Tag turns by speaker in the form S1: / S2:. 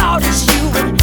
S1: thought it's you